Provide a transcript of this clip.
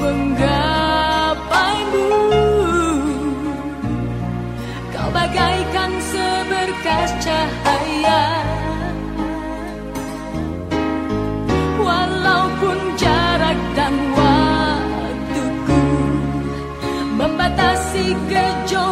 Menggapai bu, kau bagaikan seberkas cahaya Walaupun jarak dan waktuku Membatasi kejauhan.